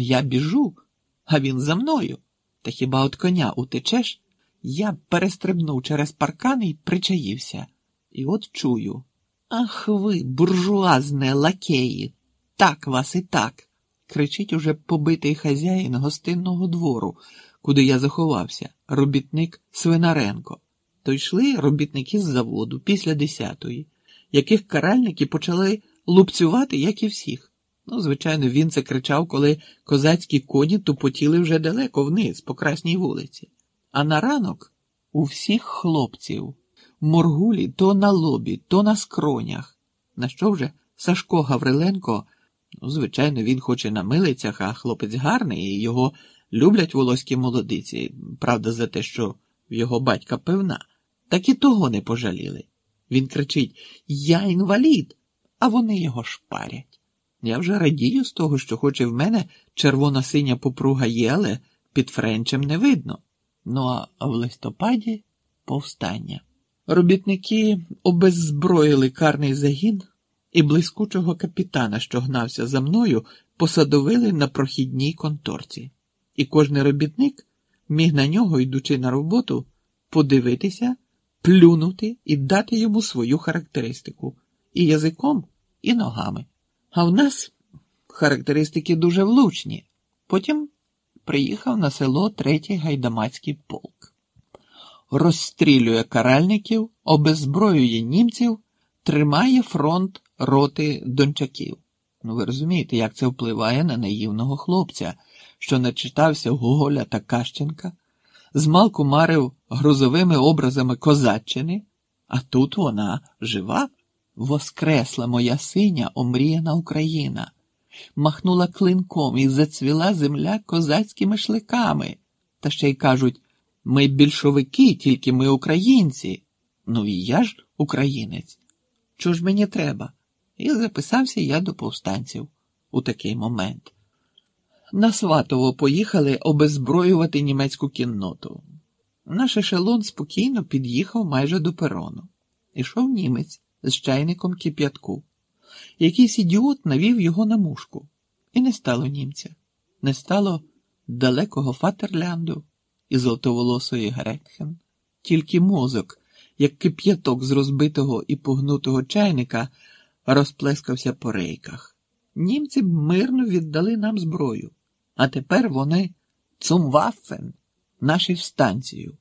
Я біжу, а він за мною. Та хіба от коня утечеш? Я перестрибнув через паркан і причаївся. І от чую. Ах ви, буржуазне лакеї, так вас і так. кричить уже побитий хазяїн гостинного двору, куди я заховався, робітник Свинаренко. То йшли робітники з заводу після десятої, яких каральники почали лупцювати, як і всіх. Ну, звичайно, він це кричав, коли козацькі коні тупотіли вже далеко вниз, по красній вулиці. А на ранок у всіх хлопців моргулі то на лобі, то на скронях. На що вже Сашко Гавриленко, ну, звичайно, він хоч і на милицях, а хлопець гарний, і його люблять волоські молодиці, правда, за те, що його батька певна, так і того не пожаліли. Він кричить Я інвалід, а вони його шпарять. Я вже радію з того, що хоч і в мене червоно-синя попруга є, але під френчем не видно. Ну а в листопаді повстання. Робітники обеззброїли карний загін і блискучого капітана, що гнався за мною, посадовили на прохідній конторці. І кожний робітник міг на нього, йдучи на роботу, подивитися, плюнути і дати йому свою характеристику і язиком, і ногами. А в нас характеристики дуже влучні. Потім приїхав на село третій гайдамацький полк. Розстрілює каральників, обезброює німців, тримає фронт роти дончаків. Ну, ви розумієте, як це впливає на наївного хлопця, що начитався Гоголя та Кащенка, змалку марив грузовими образами козаччини, а тут вона жива. Воскресла моя синя омріяна Україна, махнула клинком і зацвіла земля козацькими шликами. Та ще й кажуть ми більшовики, тільки ми українці. Ну і я ж українець. Чого ж мені треба? І записався я до повстанців у такий момент. На Сватово поїхали обезброювати німецьку кінноту. Наш ешелон спокійно під'їхав майже до перону. Ішов німець з чайником кип'ятку. Якийсь ідіот навів його на мушку. І не стало німця, не стало далекого Фатерлянду і золотоволосої Грекхен, тільки мозок, як кип'яток з розбитого і погнутого чайника, розплескався по рейках. Німці мирно віддали нам зброю, а тепер вони цумваффен, наші станцію.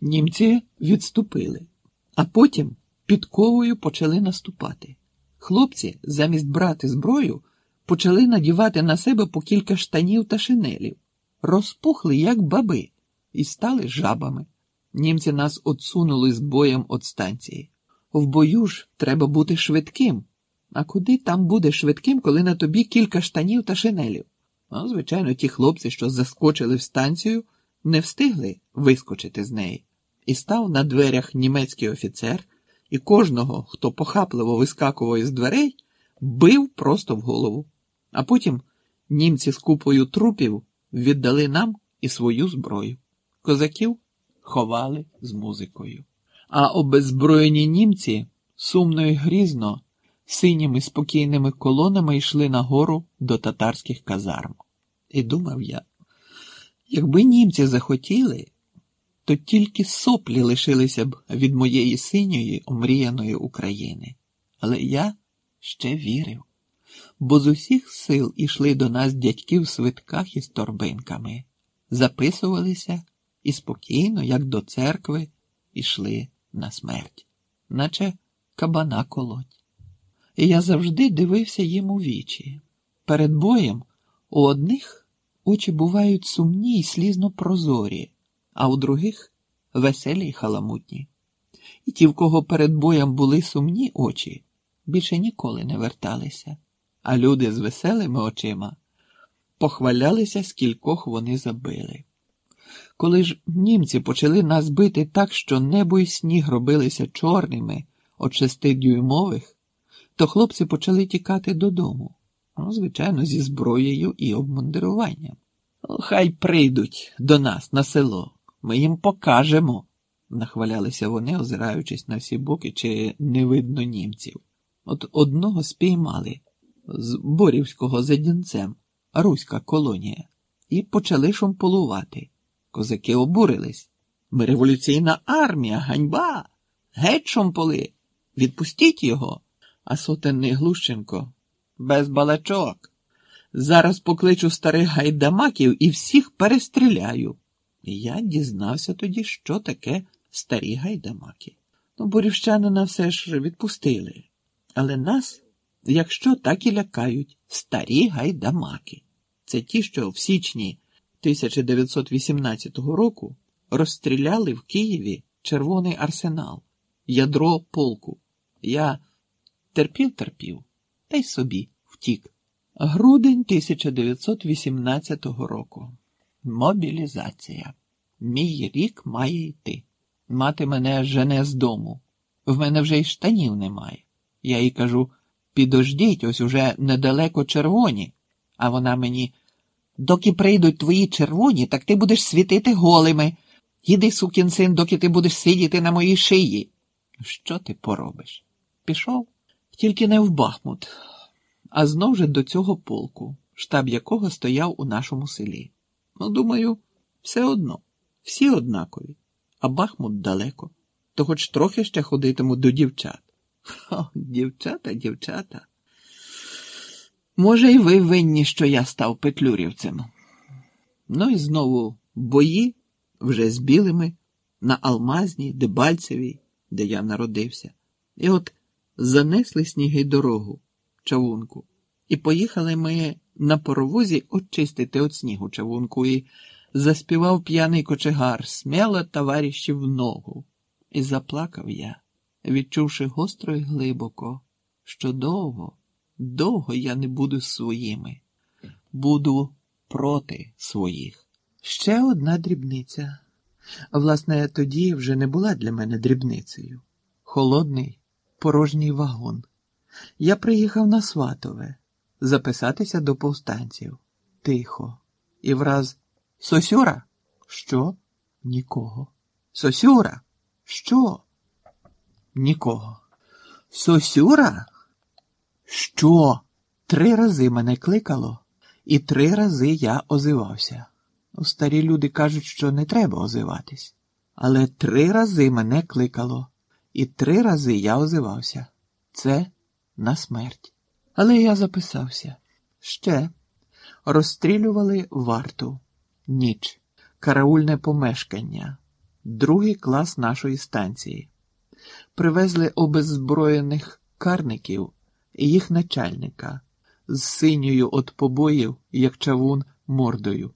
Німці відступили, а потім підковою почали наступати. Хлопці, замість брати зброю, почали надівати на себе по кілька штанів та шинелів, розпухли, як баби, і стали жабами. Німці нас отсунули з боєм від станції. В бою ж треба бути швидким. А куди там буде швидким, коли на тобі кілька штанів та шинелів? Ну, звичайно, ті хлопці, що заскочили в станцію, не встигли вискочити з неї. І став на дверях німецький офіцер і кожного, хто похапливо вискакував із дверей, бив просто в голову. А потім німці з купою трупів віддали нам і свою зброю. Козаків ховали з музикою. А обезброєні німці сумно і грізно синіми спокійними колонами йшли нагору до татарських казарм. І думав я, якби німці захотіли то тільки соплі лишилися б від моєї синьої омріяної України. Але я ще вірив, бо з усіх сил ішли до нас дядьки в свитках із торбинками, записувалися і спокійно, як до церкви, ішли на смерть, наче кабана колоть. І я завжди дивився їм у вічі. Перед боєм у одних очі бувають сумні й слізно прозорі а у других веселі й халамутні. І ті, в кого перед боєм були сумні очі, більше ніколи не верталися, а люди з веселими очима похвалялися, скількох вони забили. Коли ж німці почали нас бити так, що небо й сніг робилися чорними от шестидюймових, то хлопці почали тікати додому, ну, звичайно, зі зброєю і обмундируванням. Хай прийдуть до нас на село. Ми їм покажемо, нахвалялися вони, озираючись на всі боки, чи не видно німців. От одного спіймали з борівського за дінцем. руська колонія, і почали шумполувати. Козаки обурились. Ми революційна армія, ганьба! Геть шомполи! Відпустіть його. А сотенний Глущенко без балачок. Зараз покличу старих гайдамаків і всіх перестріляю. Я дізнався тоді, що таке старі гайдамаки. Ну, борівщанина все ж відпустили. Але нас, якщо так і лякають, старі гайдамаки. Це ті, що в січні 1918 року розстріляли в Києві червоний арсенал, ядро полку. Я терпів, терпів, та й собі втік. Грудень 1918 року. Мобілізація. Мій рік має йти. Мати мене жене з дому. В мене вже й штанів немає. Я їй кажу підождіть, ось уже недалеко червоні. А вона мені, доки прийдуть твої червоні, так ти будеш світити голими. Їди, сукін син, доки ти будеш сидіти на моїй шиї. Що ти поробиш? Пішов, тільки не в Бахмут, а знов же до цього полку, штаб якого стояв у нашому селі. Ну, думаю, все одно, всі однакові, а Бахмут далеко, то хоч трохи ще ходитиму до дівчат. О, дівчата, дівчата. Може, і ви винні, що я став петлюрівцем. Ну і знову бої вже з білими на Алмазній, Дебальцевій, де я народився. І от занесли сніги дорогу, чавунку, і поїхали ми на паровозі очистити від снігу чавунку, і заспівав п'яний кочегар сміло товариші в ногу. І заплакав я, відчувши гостро і глибоко, що довго, довго я не буду своїми, буду проти своїх. Ще одна дрібниця. Власне, тоді вже не була для мене дрібницею. Холодний, порожній вагон. Я приїхав на Сватове записатися до повстанців. Тихо. І враз Сосюра? Що? Нікого. Сосюра? Що? Нікого. Сосюра? Що? Три рази мене кликало, і три рази я озивався. Ну, Старі люди кажуть, що не треба озиватись. Але три рази мене кликало, і три рази я озивався. Це на смерть. Але я записався. Ще розстрілювали варту, ніч, караульне помешкання, другий клас нашої станції. Привезли обеззброєних карників і їх начальника з синьою от побоїв, як чавун, мордою.